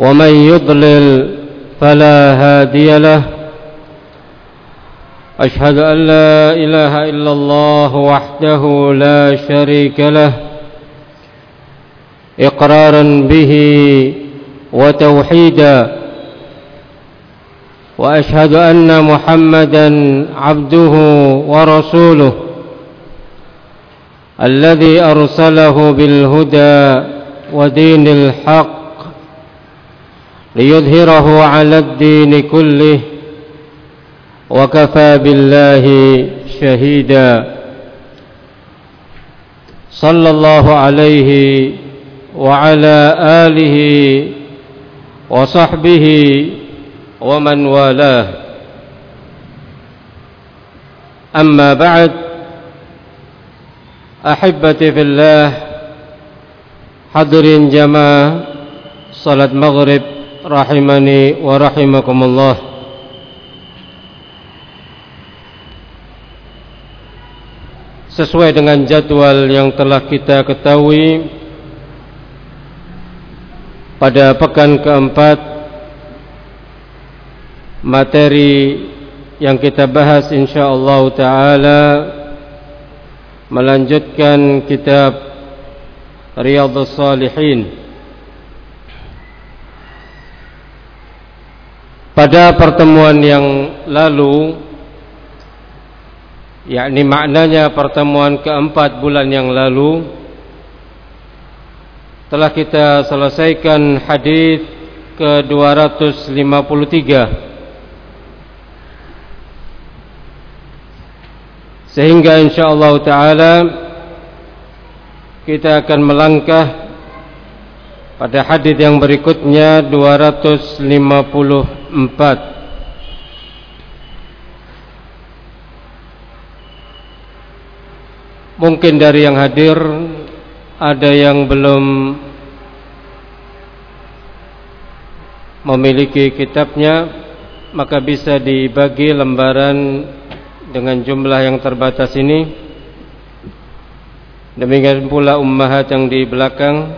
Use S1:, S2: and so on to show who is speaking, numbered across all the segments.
S1: ومن يضلل فلا هادي له. أشهد أن لا إله إلا الله وحده لا شريك له. إقرارا به وتوحيدا. وأشهد أن محمدا عبده ورسوله الذي أرسله بالهدى ودين الحق ليظهره على الدين كله وكفى بالله شهيدا. صلى الله عليه وعلى آله وصحبه ومن والاه. أما بعد أحبتي في الله حضرين جماعة صلاة مغرب. rahimani wa rahimakumullah. Sesuai dengan jadwal yang telah kita ketahui Pada pekan keempat Materi yang kita bahas insyaAllah ta'ala Melanjutkan kitab Riyadhus Salihin. Pada pertemuan yang lalu yakni maknanya pertemuan keempat bulan yang lalu telah kita selesaikan hadis ke-253. Sehingga insyaallah taala kita akan melangkah pada hadis yang berikutnya 254 Mungkin dari yang hadir ada yang belum memiliki kitabnya maka bisa dibagi lembaran dengan jumlah yang terbatas ini. Demikian pula ummahat yang di belakang.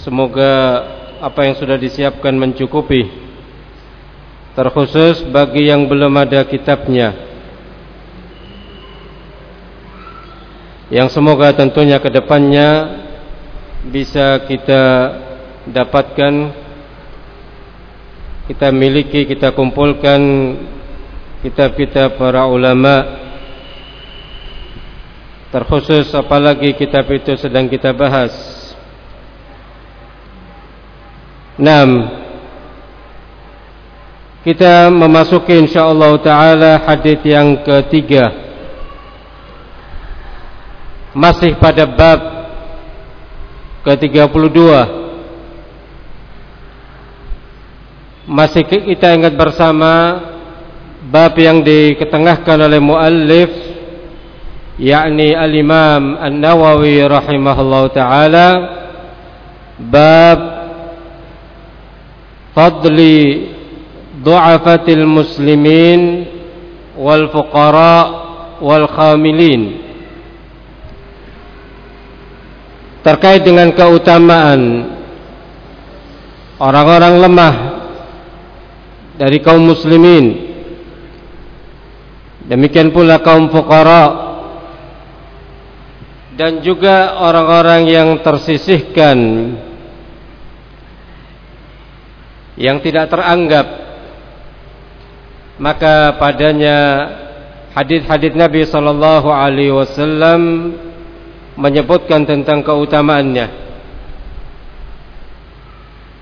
S1: Semoga apa yang sudah disiapkan mencukupi terkhusus bagi yang belum ada kitabnya. Yang semoga tentunya ke depannya bisa kita dapatkan kita miliki kita kumpulkan kitab-kitab para ulama terkhusus apalagi kitab itu sedang kita bahas. 6 kita memasuki insyaallah taala hadis yang ketiga. Masih pada bab ke-32. Masih kita ingat bersama bab yang diketengahkan oleh muallif yakni al-Imam An-Nawawi rahimahullah taala bab fadli du'afatil muslimin wal fuqara wal khamilin terkait dengan keutamaan orang-orang lemah dari kaum muslimin demikian pula kaum fuqara dan juga orang-orang yang tersisihkan yang tidak teranggap maka padanya hadis-hadis Nabi sallallahu alaihi wasallam menyebutkan tentang keutamaannya.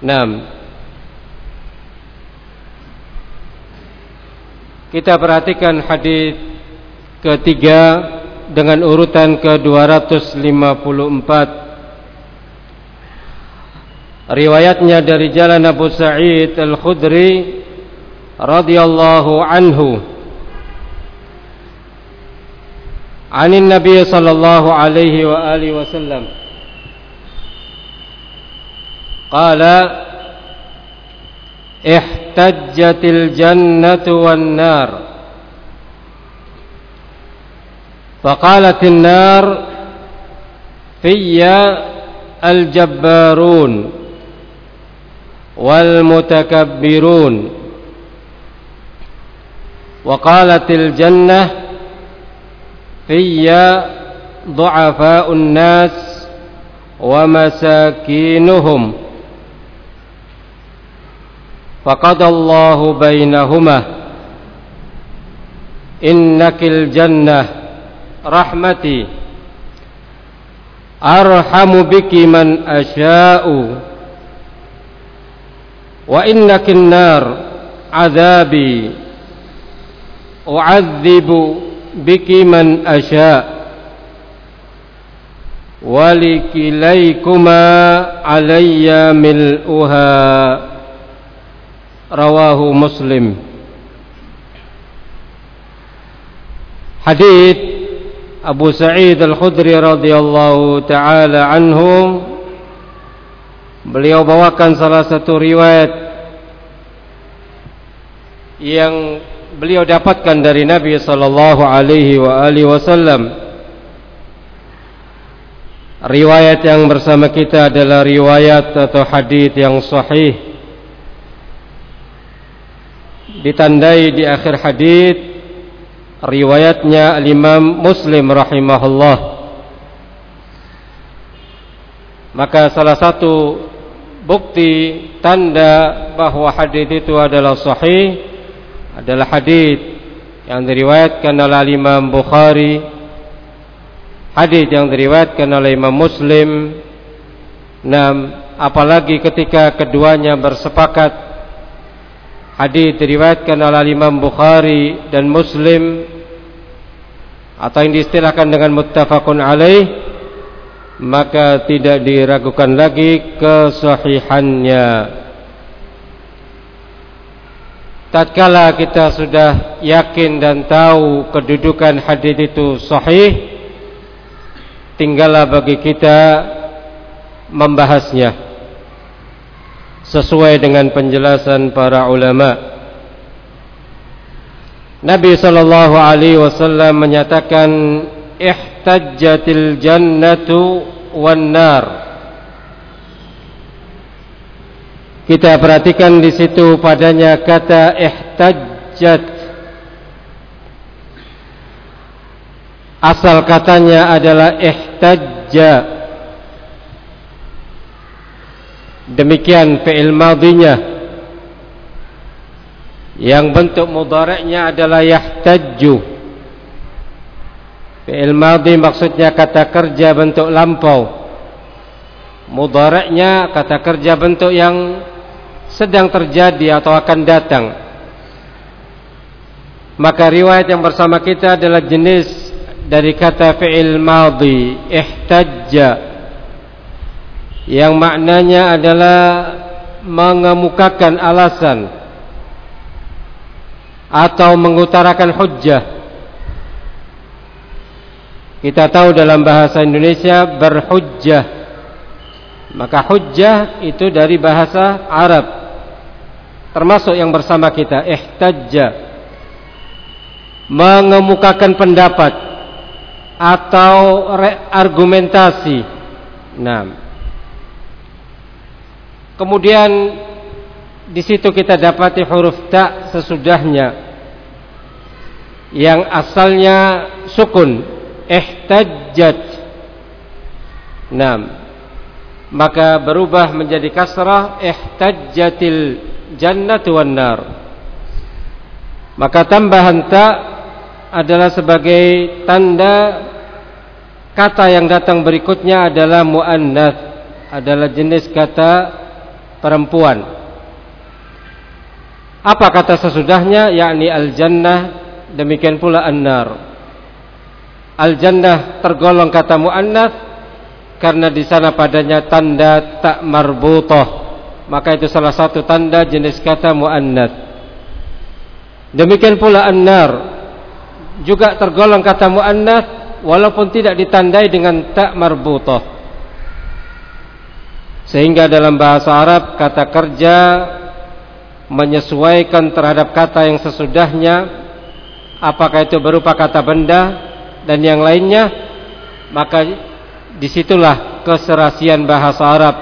S1: Naam. Kita perhatikan hadis ketiga dengan urutan ke-254. riwayatnya dari jalan Abu Sa'id Al-Khudri radhiyallahu anhu عن النبي صلى الله عليه وآله وسلم. قال احتجت الجنة والنار. فقالت النار في الجبارون والمتكبرون. وقالت الجنة في ضعفاء الناس ومساكينهم. فقضى الله بينهما. إنك الجنة رحمتي. أرحم بك من أشاء. وإنك النار عذابي. أعذب بك من أشاء ولكليكما علي ملؤها رواه مسلم حديث Abu Sa'id Al-Khudri radhiyallahu taala anhu beliau bawakan salah satu riwayat yang beliau dapatkan dari Nabi sallallahu alaihi wa wasallam. Riwayat yang bersama kita adalah riwayat atau hadis yang sahih. Ditandai di akhir hadis riwayatnya al-Imam Muslim rahimahullah. Maka salah satu bukti tanda bahwa hadis itu adalah sahih adalah hadis yang diriwayatkan oleh Imam Bukhari hadis yang diriwayatkan oleh Imam Muslim. Nah apalagi ketika keduanya bersepakat hadis diriwayatkan oleh Imam Bukhari dan Muslim atau yang diistilahkan dengan muttafaqun alaih maka tidak diragukan lagi kesahihannya tatkala kita sudah yakin dan tahu kedudukan hadis itu sahih tinggallah bagi kita membahasnya sesuai dengan penjelasan para ulama. Nabi sallallahu alaihi wasallam menyatakan ihtajjatil jannatu wan nar. Kita perhatikan di situ padanya kata ihtajjat. Asal katanya adalah ihtajja. Demikian fi'il madinya Yang bentuk mudaraknya adalah yahtajju. Fi'il madhi maksudnya kata kerja bentuk lampau. Mudaraknya kata kerja bentuk yang sedang terjadi atau akan datang Maka riwayat yang bersama kita adalah jenis dari kata fi'il madhi Ihtajja yang maknanya adalah mengemukakan alasan atau mengutarakan hujjah. Kita tahu dalam bahasa Indonesia berhujjah. Maka hujjah itu dari bahasa Arab. Termasuk yang bersama kita ihtajja. Mengemukakan pendapat atau argumentasi. Nah, Kemudian di situ kita dapati huruf ta sesudahnya yang asalnya sukun ihtajjat. Naam. Maka berubah menjadi kasrah ihtajjatil jannatu wan nar. Maka tambahan ta adalah sebagai tanda kata yang datang berikutnya adalah muannats adalah jenis kata perempuan. Apa kata sesudahnya? Yakni al-jannah, demikian pula an-nar. Al-jannah tergolong kata muannats karena di sana padanya tanda tak marbutah. Maka itu salah satu tanda jenis kata muannats. Demikian pula an-nar juga tergolong kata muannats walaupun tidak ditandai dengan tak marbutah. Sehingga dalam bahasa Arab kata kerja menyesuaikan terhadap kata yang sesudahnya apakah itu berupa kata benda dan yang lainnya maka di situlah keserasian bahasa Arab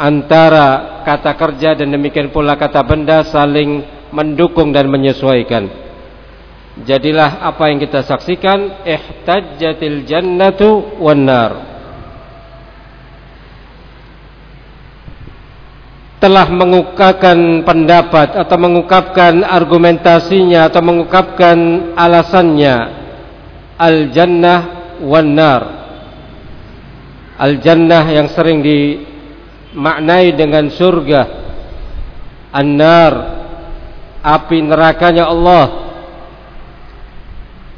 S1: antara kata kerja dan demikian pula kata benda saling mendukung dan menyesuaikan. Jadilah apa yang kita saksikan ihtajjatil jannatu wan nar. Telah mengungkapkan pendapat atau mengungkapkan argumentasinya atau mengungkapkan alasannya al jannah wan nar. Al jannah yang sering dimaknai dengan surga. An nar api nerakanya Allah.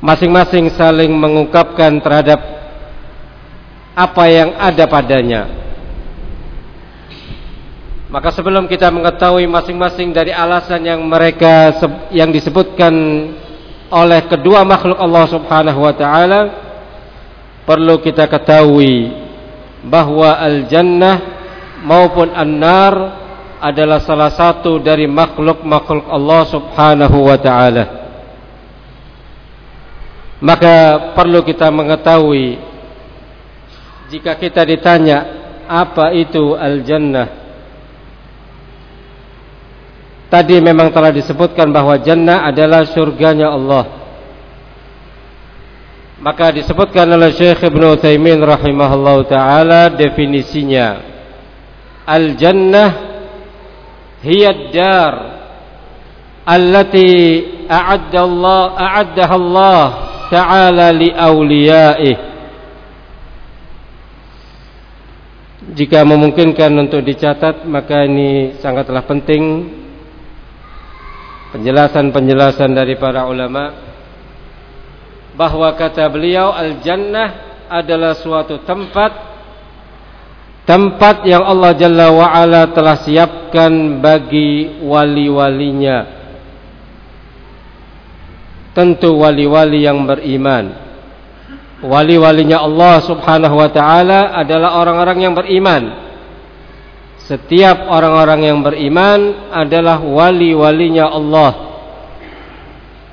S1: Masing-masing saling mengungkapkan terhadap apa yang ada padanya. Maka sebelum kita mengetahui masing-masing dari alasan yang mereka yang disebutkan oleh kedua makhluk Allah Subhanahu wa taala perlu kita ketahui bahwa al-jannah maupun an-nar adalah salah satu dari makhluk-makhluk Allah Subhanahu wa taala. Maka perlu kita mengetahui jika kita ditanya apa itu al-jannah Tadi memang telah disebutkan bahwa jannah adalah surganya Allah. Maka disebutkan oleh Syekh Ibn Uthaymin rahimahullah ta'ala definisinya. Al-jannah hiya dar allati a'adda Allah a'addaha Allah ta'ala li awliyaih. Jika memungkinkan untuk dicatat maka ini sangatlah penting penjelasan-penjelasan dari para ulama bahwa kata beliau al-jannah adalah suatu tempat tempat yang Allah Jalla wa ala telah siapkan bagi wali-walinya tentu wali-wali yang beriman wali-walinya Allah Subhanahu wa taala adalah orang-orang yang beriman setiap orang-orang yang beriman adalah wali-walinya Allah.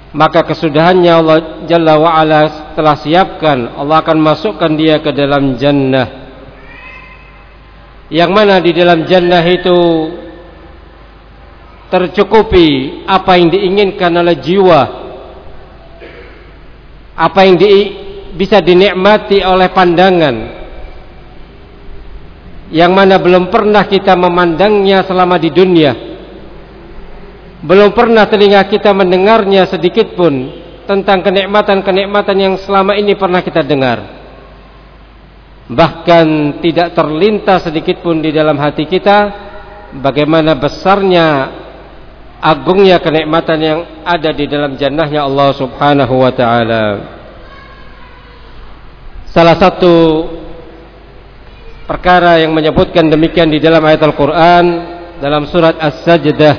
S1: Maka kesudahannya Allah Jalla wa'ala telah siapkan. Allah akan masukkan dia ke dalam jannah. Yang mana di dalam jannah itu tercukupi apa yang diinginkan oleh jiwa. Apa yang di, bisa dinikmati oleh pandangan yang mana belum pernah kita memandangnya selama di dunia. Belum pernah telinga kita mendengarnya sedikit pun tentang kenikmatan-kenikmatan yang selama ini pernah kita dengar. Bahkan tidak terlintas sedikit pun di dalam hati kita bagaimana besarnya agungnya kenikmatan yang ada di dalam jannahnya Allah Subhanahu wa taala. Salah satu perkara yang menyebutkan demikian di dalam ayat Al-Quran dalam surat As-Sajdah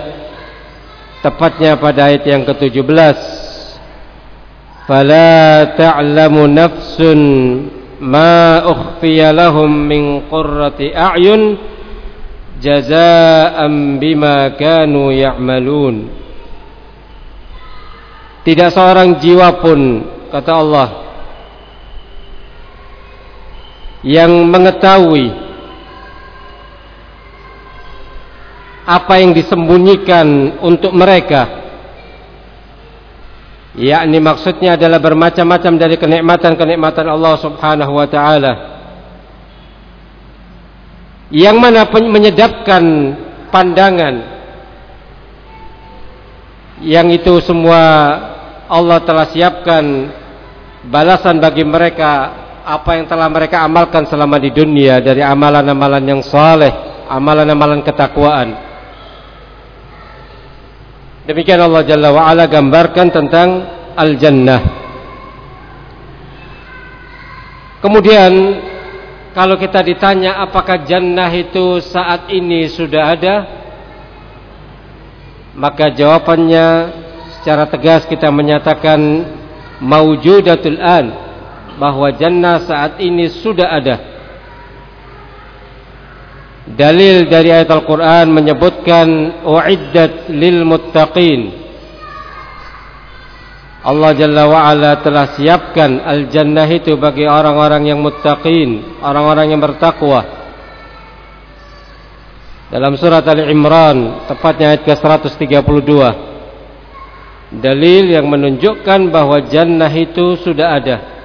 S1: tepatnya pada ayat yang ke-17 fala ta'lamu nafsun ma ukhfiya lahum min qurrati a'yun jazaa'an bima kanu ya'malun. Tidak seorang jiwa pun kata Allah yang mengetahui apa yang disembunyikan untuk mereka yakni maksudnya adalah bermacam-macam dari kenikmatan-kenikmatan Allah Subhanahu wa taala yang mana menyedapkan pandangan yang itu semua Allah telah siapkan balasan bagi mereka apa yang telah mereka amalkan selama di dunia dari amalan-amalan yang saleh, amalan-amalan ketakwaan. Demikian Allah Jalla wa ala gambarkan tentang al-jannah. Kemudian kalau kita ditanya apakah jannah itu saat ini sudah ada maka jawabannya secara tegas kita menyatakan maujudatul an bahwa jannah saat ini sudah ada dalil dari ayat Al-Qur'an menyebutkan uiddat lil muttaqin. Allah Jalla wa'ala telah siapkan al-jannah itu bagi orang-orang yang muttaqin orang-orang yang bertakwa. Dalam surat Al-Imran tepatnya ayat ke-132 dalil yang menunjukkan bahwa jannah itu sudah ada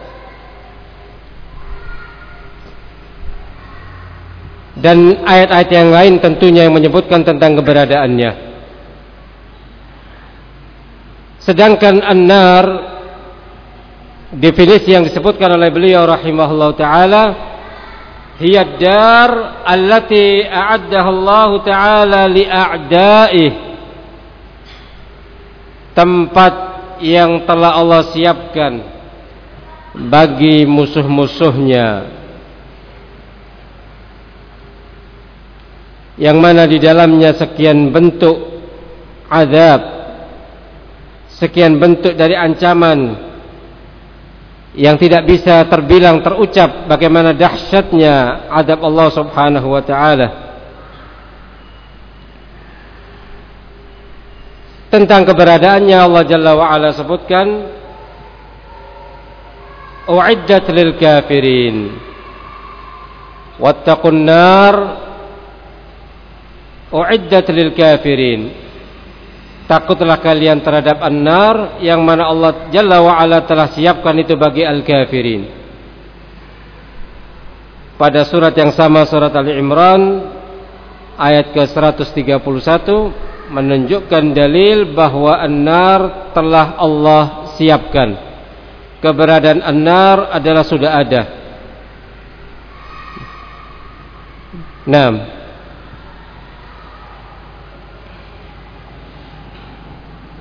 S1: dan ayat-ayat yang lain tentunya yang menyebutkan tentang keberadaannya. Sedangkan an-nar definisi yang disebutkan oleh beliau rahimahullah taala hiya dar allati a'addaha Allah taala li a'da'ih tempat yang telah Allah siapkan bagi musuh-musuhnya yang mana di dalamnya sekian bentuk azab sekian bentuk dari ancaman yang tidak bisa terbilang terucap bagaimana dahsyatnya adab Allah Subhanahu wa taala. Tentang keberadaannya Allah Jalla wa ala sebutkan uiddat lil kafirin. Wattaqun nar uiddat lil kafirin. Takutlah kalian terhadap an-nar yang mana Allah Jalla wa telah siapkan itu bagi al-kafirin. Pada surat yang sama surat Ali Imran ayat ke-131 menunjukkan dalil bahwa an-nar telah Allah siapkan. Keberadaan an-nar adalah sudah ada. Nah,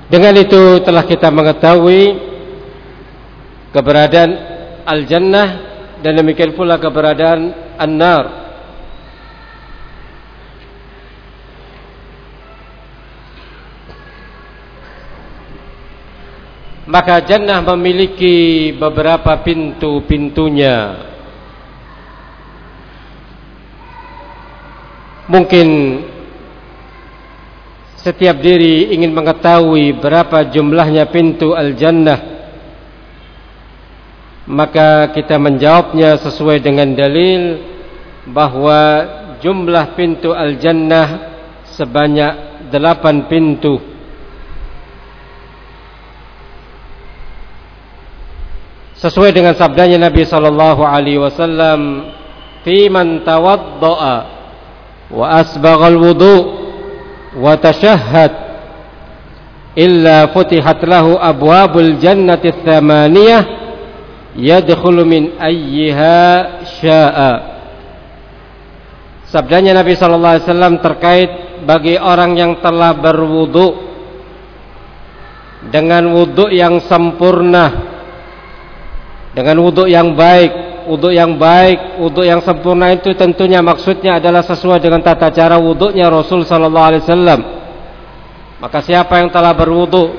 S1: Dengan itu telah kita mengetahui keberadaan al-jannah dan demikian pula keberadaan an-nar. Maka jannah memiliki beberapa pintu-pintunya. Mungkin setiap diri ingin mengetahui berapa jumlahnya pintu al-jannah. Maka kita menjawabnya sesuai dengan dalil bahwa jumlah pintu al-jannah sebanyak delapan pintu. Sesuai dengan sabdanya Nabi sallallahu alaihi wasallam man tawaddaa wa asbaghal wudu' wa tashahhad illa futihat lahu abwabul jannati thamaniyah yadkhulu min ayyiha syaa. Sabdanya Nabi sallallahu alaihi wasallam terkait bagi orang yang telah berwudu dengan wudu yang sempurna dengan wudu yang baik wudhu yang baik, wudhu yang sempurna itu tentunya maksudnya adalah sesuai dengan tata cara wudhunya Rasul sallallahu alaihi wasallam. Maka siapa yang telah berwudhu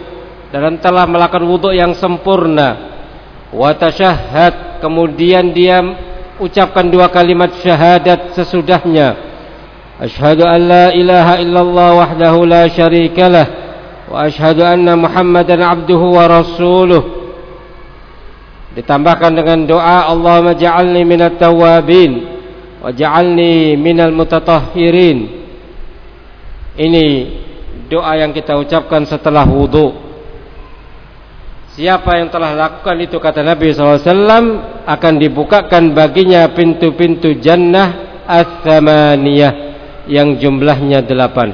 S1: dan telah melakukan wudhu yang sempurna wa tasyahhad kemudian dia ucapkan dua kalimat syahadat sesudahnya asyhadu an la ilaha illallah wahdahu la syarikalah wa asyhadu anna muhammadan abduhu wa rasuluh ditambahkan dengan doa Allahumma ja'alni minat tawabin wa ja'alni minal mutatahhirin. Ini doa yang kita ucapkan setelah wudu. Siapa yang telah lakukan itu kata Nabi SAW akan dibukakan baginya pintu-pintu jannah as-samaniyah yang jumlahnya delapan.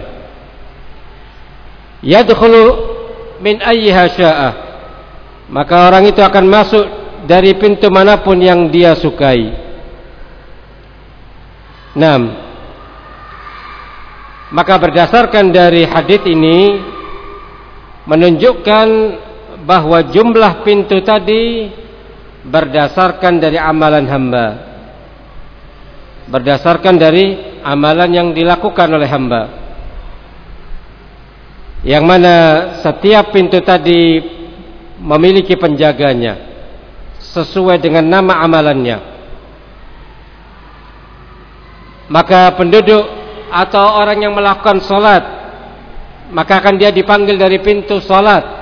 S1: Yadkhulu min ayyiha sya'ah maka orang itu akan masuk dari pintu mana pun yang dia sukai. 6. Maka berdasarkan dari hadis ini menunjukkan bahwa jumlah pintu tadi berdasarkan dari amalan hamba. berdasarkan dari amalan yang dilakukan oleh hamba. Yang mana setiap pintu tadi memiliki penjaganya sesuai dengan nama amalannya. Maka penduduk atau orang yang melakukan solat maka akan dia dipanggil dari pintu solat.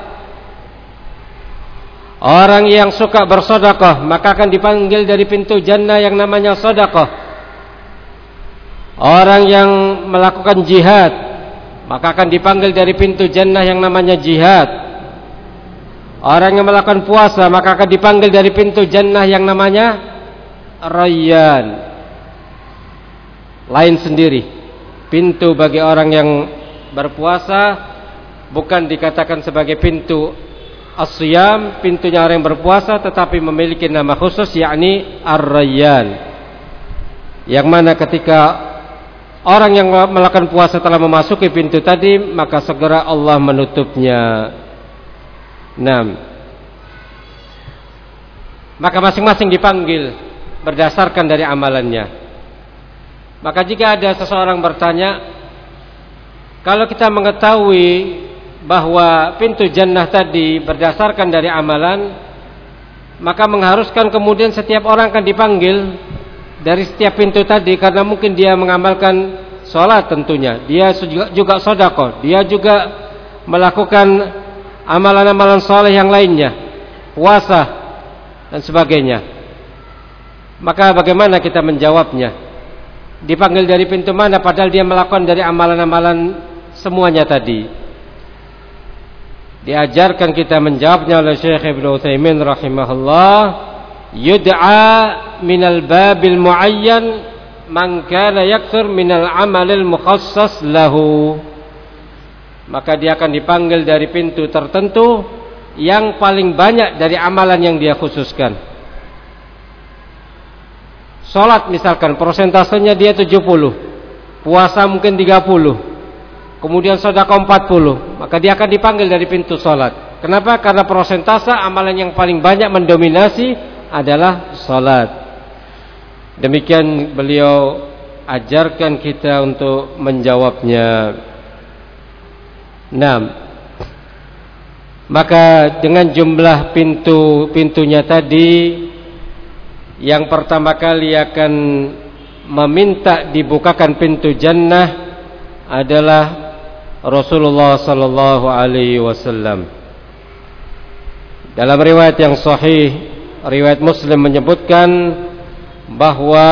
S1: Orang yang suka bersodakoh maka akan dipanggil dari pintu jannah yang namanya sodakoh. Orang yang melakukan jihad maka akan dipanggil dari pintu jannah yang namanya jihad. Orang yang melakukan puasa maka akan dipanggil dari pintu jannah yang namanya rayyan. Lain sendiri. Pintu bagi orang yang berpuasa bukan dikatakan sebagai pintu As-siyam pintunya orang yang berpuasa tetapi memiliki nama khusus yakni Ar-Rayyan. Yang mana ketika orang yang melakukan puasa telah memasuki pintu tadi maka segera Allah menutupnya. Nah, maka masing-masing dipanggil berdasarkan dari amalannya. Maka jika ada seseorang bertanya, kalau kita mengetahui bahwa pintu jannah tadi berdasarkan dari amalan maka mengharuskan kemudian setiap orang akan dipanggil dari setiap pintu tadi karena mungkin dia mengamalkan sholat tentunya. Dia juga, juga sodako. Dia juga melakukan amalan-amalan soleh yang lainnya puasa dan sebagainya. Maka bagaimana kita menjawabnya? Dipanggil dari pintu mana padahal dia melakukan dari amalan-amalan semuanya tadi. Diajarkan kita menjawabnya oleh Syekh Ibn Utsaimin rahimahullah yud'a minal babil muayyan man yakthur minal amalil mukhassas lahu maka dia akan dipanggil dari pintu tertentu yang paling banyak dari amalan yang dia khususkan Salat misalkan persentasenya dia 70 puasa mungkin 30 kemudian sedekah 40, maka dia akan dipanggil dari pintu salat. Kenapa? Karena prosentase amalan yang paling banyak mendominasi adalah salat. Demikian beliau ajarkan kita untuk menjawabnya. Nah, maka dengan jumlah pintu-pintunya tadi yang pertama kali akan meminta dibukakan pintu jannah adalah Rasulullah sallallahu alaihi wasallam. Dalam riwayat yang sahih, riwayat Muslim menyebutkan bahwa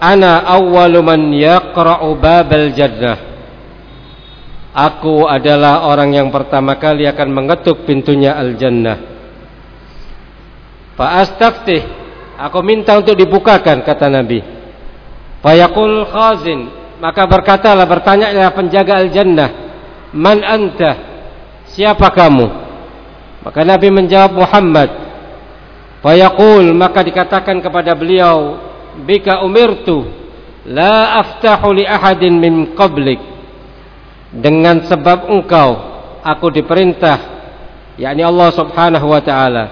S1: ana awwalu man yaqra'u babal jannah. Aku adalah orang yang pertama kali akan mengetuk pintunya al-jannah. Fa astaftih, aku minta untuk dibukakan kata Nabi. Fa yaqul khazin, maka berkatalah bertanyalah penjaga al-jannah Man anta? Siapa kamu? Maka Nabi menjawab Muhammad. Fayaqul maka dikatakan kepada beliau, "Bika umirtu la aftahu li ahadin min qablik." Dengan sebab engkau aku diperintah yakni Allah Subhanahu wa taala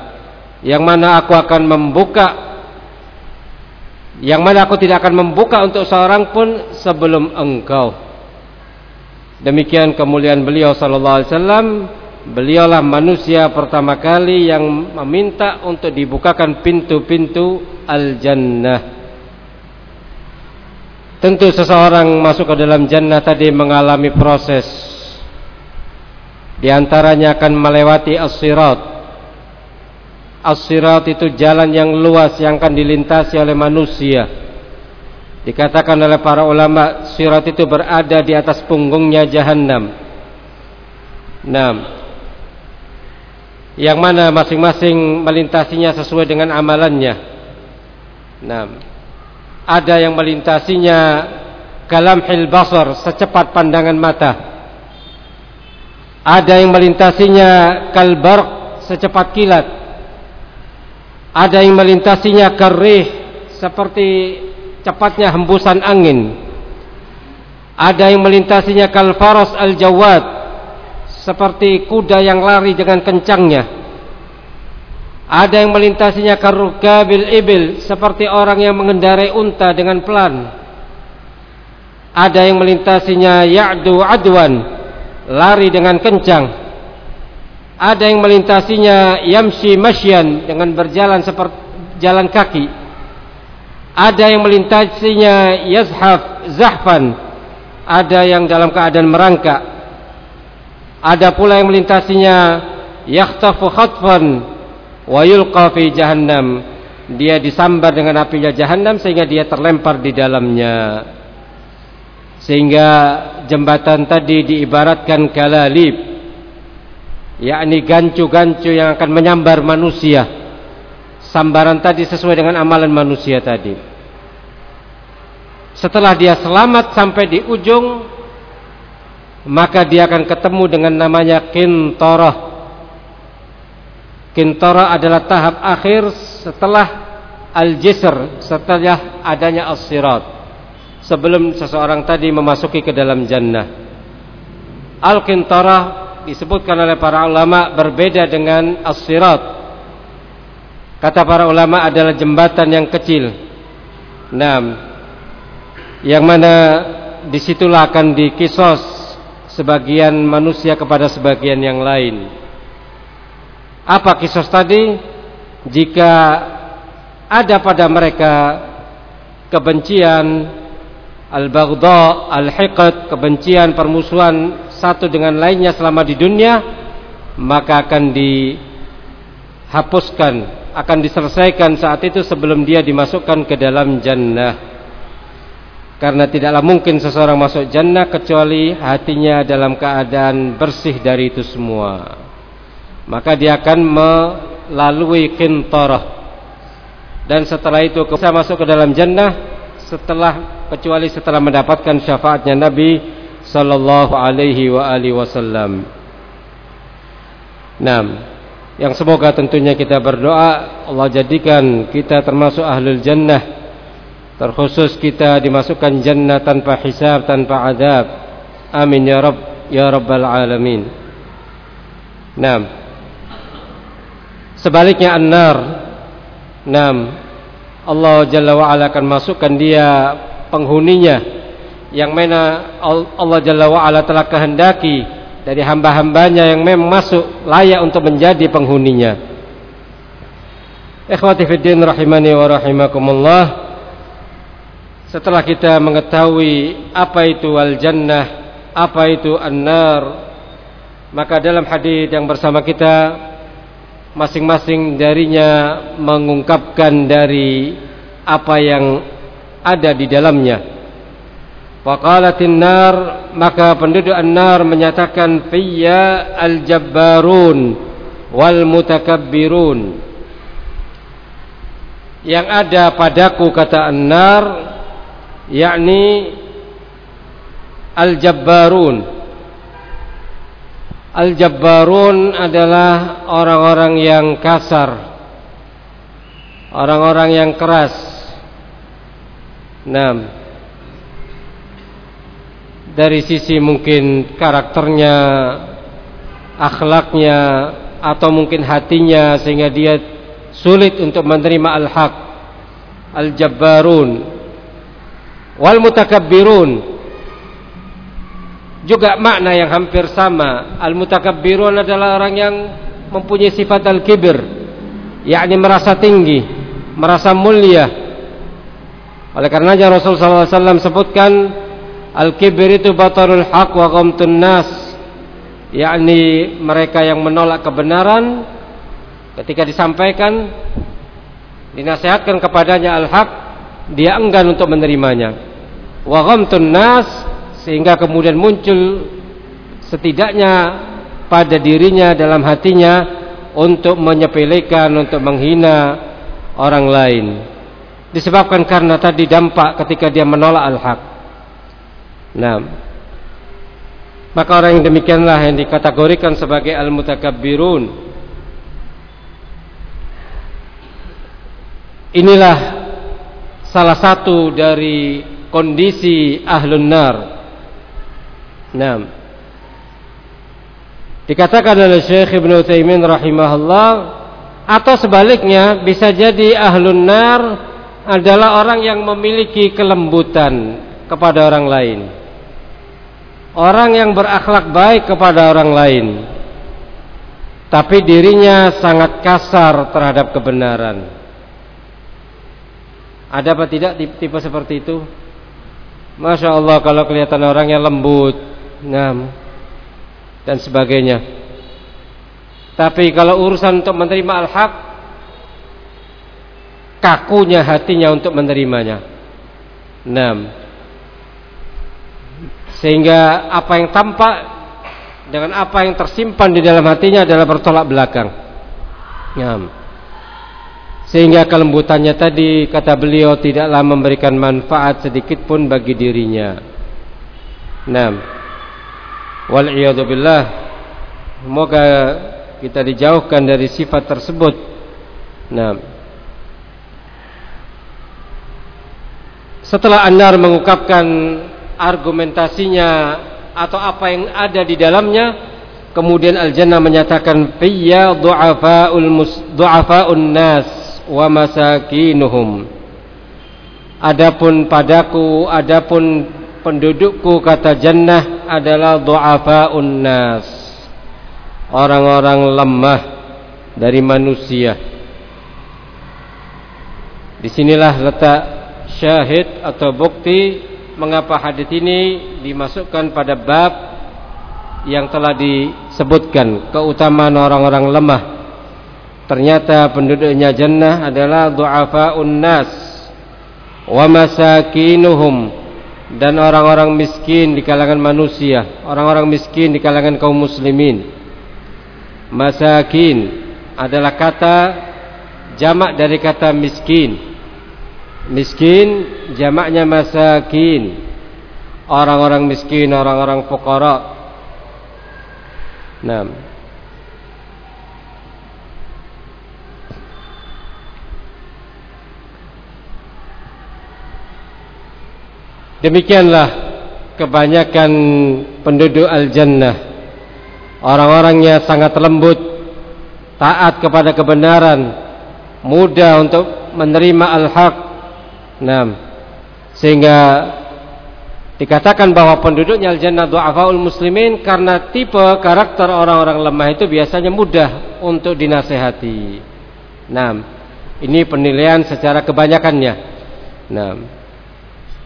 S1: yang mana aku akan membuka yang mana aku tidak akan membuka untuk seorang pun sebelum engkau. Demikian kemuliaan beliau sallallahu alaihi wasallam. Beliaulah manusia pertama kali yang meminta untuk dibukakan pintu-pintu al-jannah. Tentu seseorang masuk ke dalam jannah tadi mengalami proses. Di antaranya akan melewati as-sirat. As-sirat itu jalan yang luas yang akan dilintasi oleh manusia. Dikatakan oleh para ulama sirat itu berada di atas punggungnya jahanam. Nah, yang mana masing-masing melintasinya sesuai dengan amalannya. Nah, ada yang melintasinya kalam hil basar secepat pandangan mata. Ada yang melintasinya kalbar secepat kilat. Ada yang melintasinya karih seperti cepatnya hembusan angin. Ada yang melintasinya kalfaros al-jawad seperti kuda yang lari dengan kencangnya. Ada yang melintasinya karukabil ibil seperti orang yang mengendarai unta dengan pelan. Ada yang melintasinya ya'du adwan lari dengan kencang. Ada yang melintasinya yamshi masyan dengan berjalan seperti jalan kaki. Ada yang melintasinya yazhaf zahfan. Ada yang dalam keadaan merangkak. Ada pula yang melintasinya yakhtafu khatfan wa yulqa fi jahannam. Dia disambar dengan apinya jahannam sehingga dia terlempar di dalamnya. Sehingga jembatan tadi diibaratkan kalalib yakni gancu-gancu yang akan menyambar manusia. Sambaran tadi sesuai dengan amalan manusia tadi. Setelah dia selamat sampai di ujung maka dia akan ketemu dengan namanya kintorah Kintara adalah tahap akhir setelah al-jisr, setelah adanya as-sirat. Sebelum seseorang tadi memasuki ke dalam jannah. Al-Kintara disebutkan oleh para ulama berbeda dengan as-sirat. Kata para ulama adalah jembatan yang kecil. Nah, yang mana di situlah akan dikisos sebagian manusia kepada sebagian yang lain. Apa kisah tadi? Jika ada pada mereka kebencian al-baghdha, al-hiqd, kebencian, permusuhan satu dengan lainnya selama di dunia, maka akan dihapuskan, akan diselesaikan saat itu sebelum dia dimasukkan ke dalam jannah. Karena tidaklah mungkin seseorang masuk jannah kecuali hatinya dalam keadaan bersih dari itu semua maka dia akan melalui kintarah dan setelah itu bisa masuk ke dalam jannah setelah kecuali setelah mendapatkan syafaatnya Nabi sallallahu alaihi wasallam. Naam. Yang semoga tentunya kita berdoa Allah jadikan kita termasuk ahlul jannah terkhusus kita dimasukkan jannah tanpa hisab tanpa adab. Amin ya rabb ya rabbal alamin. Naam. Sebaliknya an-nar. Nam. Allah Jalla wa ala akan masukkan dia penghuninya yang mana Allah Jalla wa ala telah kehendaki dari hamba-hambanya yang memang masuk layak untuk menjadi penghuninya. Ikhwati fiddin rahimani wa rahimakumullah. Setelah kita mengetahui apa itu al-jannah, apa itu an-nar, maka dalam hadis yang bersama kita masing-masing darinya mengungkapkan dari apa yang ada di dalamnya. Faqalatin nar maka penduduk an-nar menyatakan fiyya al-jabbarun wal mutakabbirun. Yang ada padaku kata an-nar yakni al-jabbarun Al-Jabbarun adalah orang-orang yang kasar. Orang-orang yang keras. Nah Dari sisi mungkin karakternya Akhlaknya Atau mungkin hatinya Sehingga dia sulit untuk menerima al-haq. Al-Jabbarun. Wal mutakabbirun juga makna yang hampir sama. Al-mutakabbirun adalah orang yang mempunyai sifat al-kibir, yakni merasa tinggi, merasa mulia. Oleh karenanya Rasul wasallam sebutkan al-kibir itu batarul haq wa ghamtun nas, yakni mereka yang menolak kebenaran ketika disampaikan dinasihatkan kepadanya al-haq, dia enggan untuk menerimanya. Wa ghamtun nas sehingga kemudian muncul setidaknya pada dirinya dalam hatinya untuk menyepelekan untuk menghina orang lain. Disebabkan karena tadi dampak ketika dia menolak al-haq. Nah maka orang yang demikianlah yang dikategorikan sebagai al-mutakabbirun. Inilah salah satu dari kondisi ahlun nar Nah. Dikatakan oleh Syekh Ibn Utsaimin rahimahullah Atau sebaliknya bisa jadi ahlun nar adalah orang yang memiliki kelembutan kepada orang lain. Orang yang berakhlak baik kepada orang lain. Tapi dirinya sangat kasar terhadap kebenaran. Ada apa tidak tipe seperti itu? Masya Allah kalau kelihatan orangnya lembut, ngam, dan sebagainya. Tapi kalau urusan untuk menerima al-haq, kakunya hatinya untuk menerimanya. Enam. Sehingga apa yang tampak dengan apa yang tersimpan di dalam hatinya adalah bertolak belakang. Ngam. Sehingga kelembutannya tadi kata beliau tidaklah memberikan manfaat sedikit pun bagi dirinya. Naam. Wal. Semoga kita dijauhkan dari sifat tersebut. Naam. Setelah Anar mengungkapkan argumentasinya atau apa yang ada di dalamnya kemudian al-jannah menyatakan fiyya du'afaul du'afaun nas wa masakinuhum adapun padaku adapun pendudukku kata jannah adalah du'afaun nas. Orang-orang lemah dari manusia. Di sinilah letak syahid atau bukti mengapa hadis ini dimasukkan pada bab yang telah disebutkan. Keutamaan orang-orang lemah. Ternyata penduduknya jannah adalah du'afa'un nas. Wa masakinuhum dan orang-orang miskin di kalangan manusia, orang-orang miskin di kalangan kaum muslimin. Masakin adalah kata jamak dari kata miskin Miskin jamaknya masakin. Orang-orang miskin, orang-orang fuqara. Nah. Demikianlah kebanyakan penduduk al-jannah. Orang-orangnya sangat lembut Taat kepada kebenaran Mudah untuk menerima al-haq. Nah, sehingga dikatakan bahwa penduduknya al-jannah du'afaul muslimin karena tipe karakter orang-orang lemah itu biasanya mudah untuk dinasehati. Nah, ini penilaian secara kebanyakannya. Nah,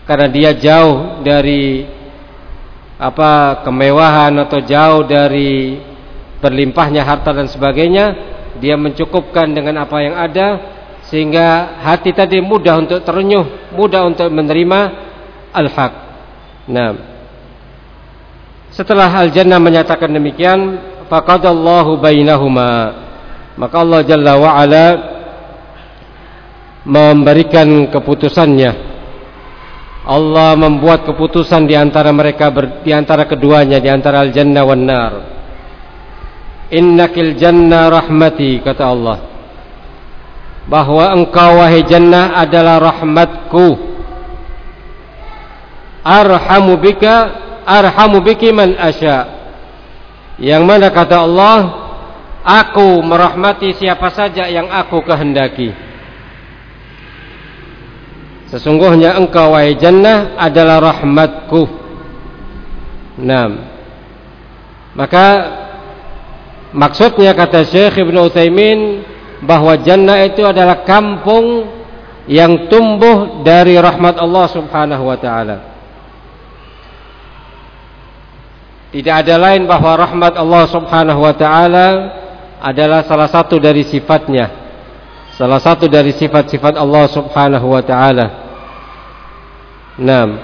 S1: karena dia jauh dari apa kemewahan atau jauh dari berlimpahnya harta dan sebagainya, dia mencukupkan dengan apa yang ada sehingga hati tadi mudah untuk terenyuh, mudah untuk menerima al-haq. Nah, setelah al-jannah menyatakan demikian, faqadallahu bainahuma. Maka Allah Jalla wa ala memberikan keputusannya. Allah membuat keputusan di antara mereka di antara keduanya di antara al-jannah wan nar. Innakil jannah rahmati kata Allah. Bahwa engkau wahai jannah adalah rahmatku. Arhamu bika arhamu biki man asya. Yang mana kata Allah aku merahmati siapa saja yang aku kehendaki sesungguhnya engkau wahai jannah adalah rahmatku nah maka maksudnya kata Syekh Ibn Utsaimin bahwa jannah itu adalah kampung yang tumbuh dari rahmat Allah Subhanahu wa taala. Tidak ada lain bahwa rahmat Allah Subhanahu wa taala adalah salah satu dari sifatnya. Salah satu dari sifat-sifat Allah Subhanahu wa taala. Naam.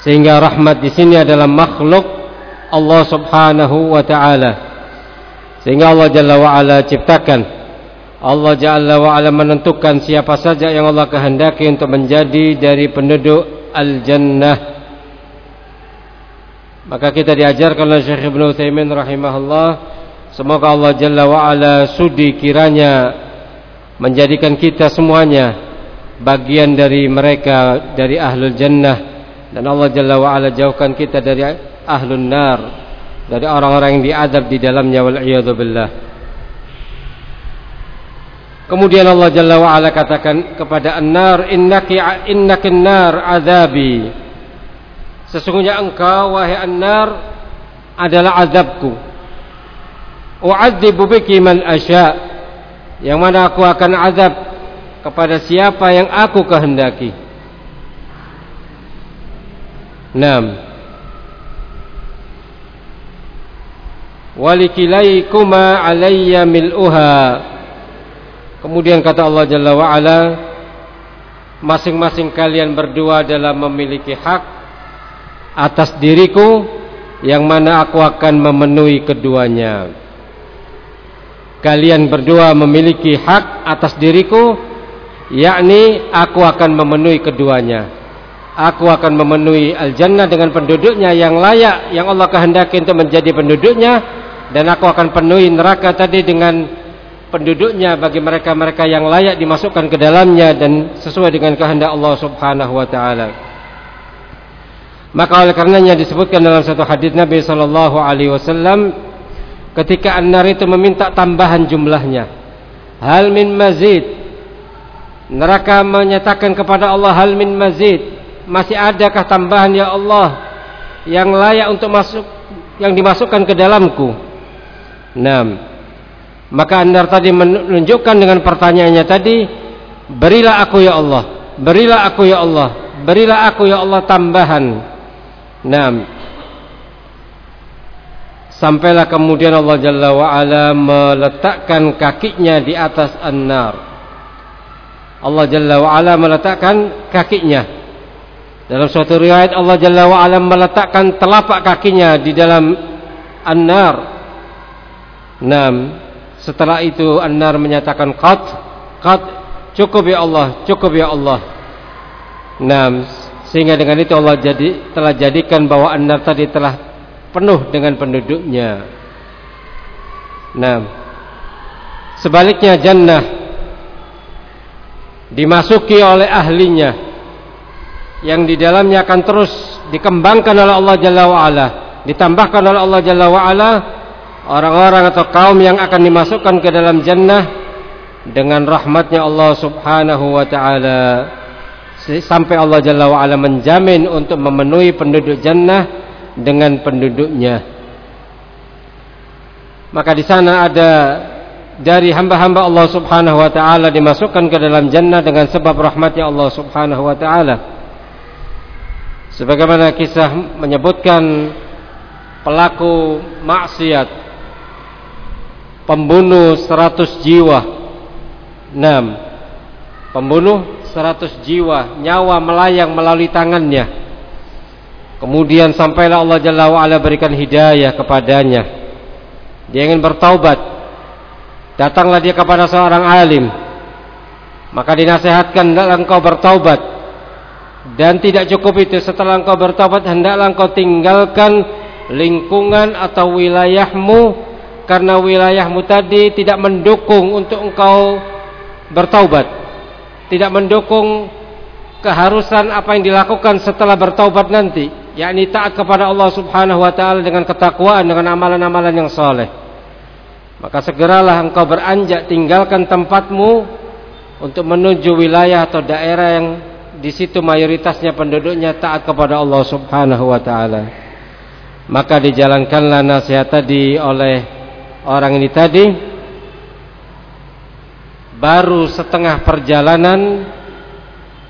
S1: Sehingga rahmat di sini adalah makhluk Allah Subhanahu wa taala. Sehingga Allah Jalla wa'ala ciptakan Allah Jalla wa'ala menentukan siapa saja yang Allah kehendaki untuk menjadi dari penduduk Al-Jannah Maka kita diajarkan oleh Syekh Ibn Uthaymin rahimahullah Semoga Allah Jalla wa'ala sudi kiranya Menjadikan kita semuanya Bagian dari mereka Dari Ahlul Jannah Dan Allah Jalla wa'ala jauhkan kita dari Ahlul Nar dari orang-orang yang diadab di dalamnya wal billah. Kemudian Allah Jalla wa ala katakan kepada an-nar innaki innakin nar azabi. Sesungguhnya engkau wahai an-nar adalah azabku. U'adzibu biki man asya. Yang mana aku akan azab kepada siapa yang aku kehendaki. Naam. Walikilaikuma alayya mil'uha Kemudian kata Allah Jalla wa'ala Masing-masing kalian berdua adalah memiliki hak Atas diriku Yang mana aku akan memenuhi keduanya Kalian berdua memiliki hak atas diriku Yakni aku akan memenuhi keduanya Aku akan memenuhi al-jannah dengan penduduknya yang layak Yang Allah kehendaki untuk menjadi penduduknya Dan aku akan penuhi neraka tadi dengan penduduknya bagi mereka-mereka yang layak dimasukkan ke dalamnya dan sesuai dengan kehendak Allah Subhanahu wa taala. Maka oleh karenanya disebutkan dalam satu hadis Nabi sallallahu alaihi wasallam ketika an-nar itu meminta tambahan jumlahnya. Hal min mazid. Neraka menyatakan kepada Allah hal min mazid. Masih adakah tambahan ya Allah yang layak untuk masuk yang dimasukkan ke dalamku? Naam. Maka Andar tadi menunjukkan dengan pertanyaannya tadi, berilah aku ya Allah, berilah aku ya Allah, berilah aku ya Allah tambahan. Nah, sampailah kemudian Allah Jalla wa ala meletakkan kakinya di atas an-nar. Allah Jalla wa ala meletakkan kakinya. Dalam suatu riwayat Allah Jalla wa ala meletakkan telapak kakinya di dalam an-nar. Nah, setelah itu An-Nar menyatakan qat, qat cukup ya Allah, cukup ya Allah. Nah, sehingga dengan itu Allah jadi telah jadikan bahwa An-Nar tadi telah penuh dengan penduduknya. Nah, sebaliknya jannah dimasuki oleh ahlinya yang di dalamnya akan terus dikembangkan oleh Allah Jalla wa ditambahkan oleh Allah Jalla wa orang-orang atau kaum yang akan dimasukkan ke dalam jannah dengan rahmatnya Allah subhanahu wa ta'ala sampai Allah jalla wa menjamin untuk memenuhi penduduk jannah dengan penduduknya maka di sana ada dari hamba-hamba Allah subhanahu wa ta'ala dimasukkan ke dalam jannah dengan sebab rahmatnya Allah subhanahu wa ta'ala sebagaimana kisah menyebutkan pelaku maksiat pembunuh 100 jiwa. 6. Pembunuh 100 jiwa, nyawa melayang melalui tangannya. Kemudian sampailah Allah Jalla wa ala berikan hidayah kepadanya. Dia ingin bertaubat. Datanglah dia kepada seorang alim. Maka dinasihatkan hendaklah engkau bertaubat. Dan tidak cukup itu setelah engkau bertaubat hendaklah engkau tinggalkan lingkungan atau wilayahmu karena wilayahmu tadi tidak mendukung untuk engkau bertaubat tidak mendukung keharusan apa yang dilakukan setelah bertaubat nanti yakni taat kepada Allah Subhanahu wa taala dengan ketakwaan dengan amalan-amalan yang soleh maka segeralah engkau beranjak tinggalkan tempatmu untuk menuju wilayah atau daerah yang di situ mayoritasnya penduduknya taat kepada Allah Subhanahu wa taala. Maka dijalankanlah nasihat tadi oleh orang ini tadi. Baru setengah perjalanan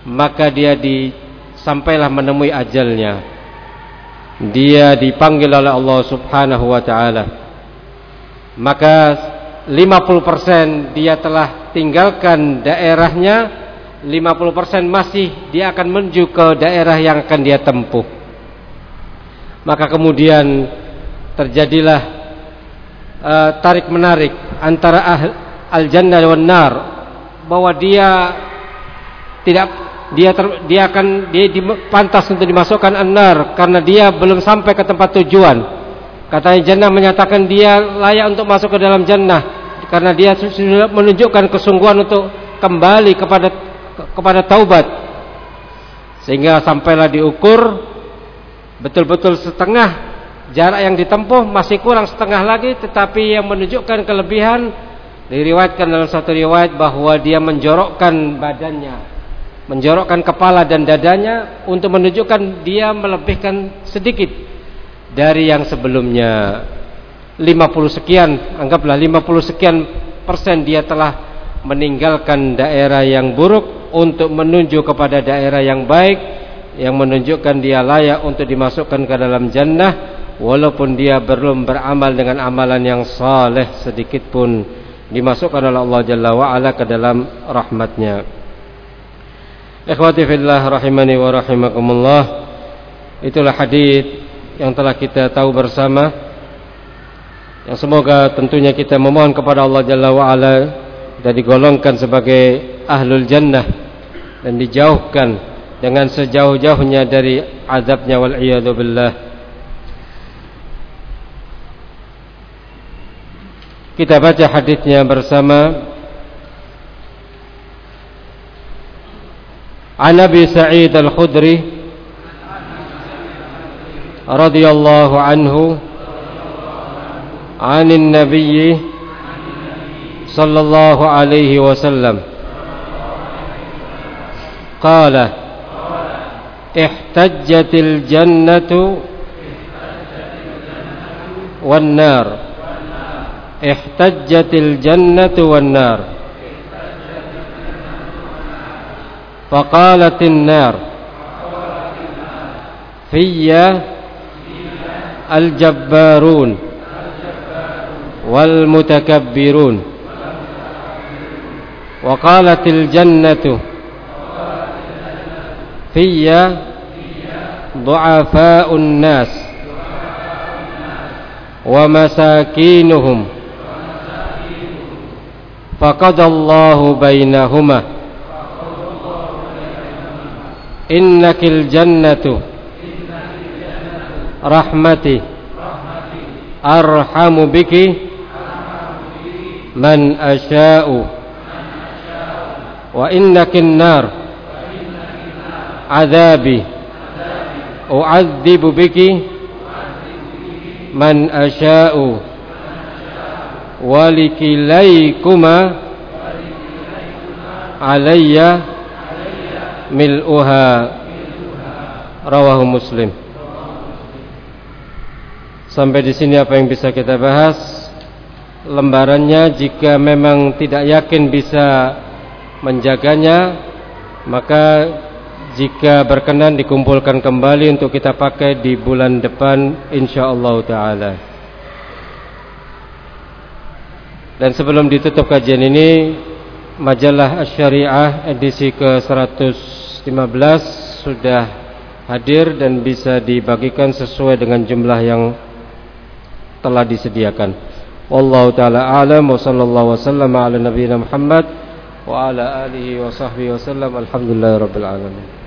S1: maka dia di sampailah menemui ajalnya dia dipanggil oleh Allah Subhanahu wa taala. Maka 50% dia telah tinggalkan daerahnya 50% masih dia akan menuju ke daerah yang akan dia tempuh. Maka kemudian terjadilah uh, tarik menarik antara al jannah dan nar bahwa dia tidak dia ter, dia akan dia di, pantas untuk dimasukkan an-nar karena dia belum sampai ke tempat tujuan. Katanya jannah menyatakan dia layak untuk masuk ke dalam jannah karena dia sudah menunjukkan kesungguhan untuk kembali kepada kepada taubat. Sehingga sampailah diukur betul-betul setengah jarak yang ditempuh masih kurang setengah lagi tetapi yang menunjukkan kelebihan Diriwayatkan dalam satu riwayat bahwa dia menjorokkan badannya, menjorokkan kepala dan dadanya untuk menunjukkan dia melebihkan sedikit dari yang sebelumnya. 50 sekian, anggaplah 50 sekian persen dia telah meninggalkan daerah yang buruk untuk menuju kepada daerah yang baik yang menunjukkan dia layak untuk dimasukkan ke dalam jannah walaupun dia belum beramal dengan amalan yang saleh sedikit pun dimasukkan oleh Allah Jalla wa ke dalam rahmatnya. Ikhwati fillah rahimani wa rahimakumullah. Itulah hadis yang telah kita tahu bersama. Yang semoga tentunya kita memohon kepada Allah Jalla wa ala dan digolongkan sebagai ahlul jannah dan dijauhkan dengan sejauh-jauhnya dari azabnya wal billah. Kita baca hadisnya bersama An Abi Sa'id Al-Khudri radhiyallahu anhu عن النبي صلى الله عليه وسلم قال احتجت الجنة والنار. احتجت الجنة والنار. فقالت النار في الجبارون والمتكبرون وقالت الجنة في ضعفاء الناس ومساكينهم فقضى الله بينهما إنك الجنة. رحمتي. أرحم بك. من أشاء. وإنك النار. عذابي. أعذب بك. من أشاء. ولكليكما علي mil'uha rawahu muslim. Sampai di sini apa yang bisa kita bahas? Lembarannya jika memang tidak yakin bisa menjaganya maka jika berkenan dikumpulkan kembali untuk kita pakai di bulan depan insyaallah taala. Dan sebelum ditutup kajian ini majalah Asy-Syariah edisi ke 100 ke-115 sudah hadir dan bisa dibagikan sesuai dengan jumlah yang telah disediakan. Wallahu taala alam wa sallallahu wasallam ala nabiyina Muhammad wa ala alihi wa sahbihi wasallam. Alhamdulillahirabbil alamin.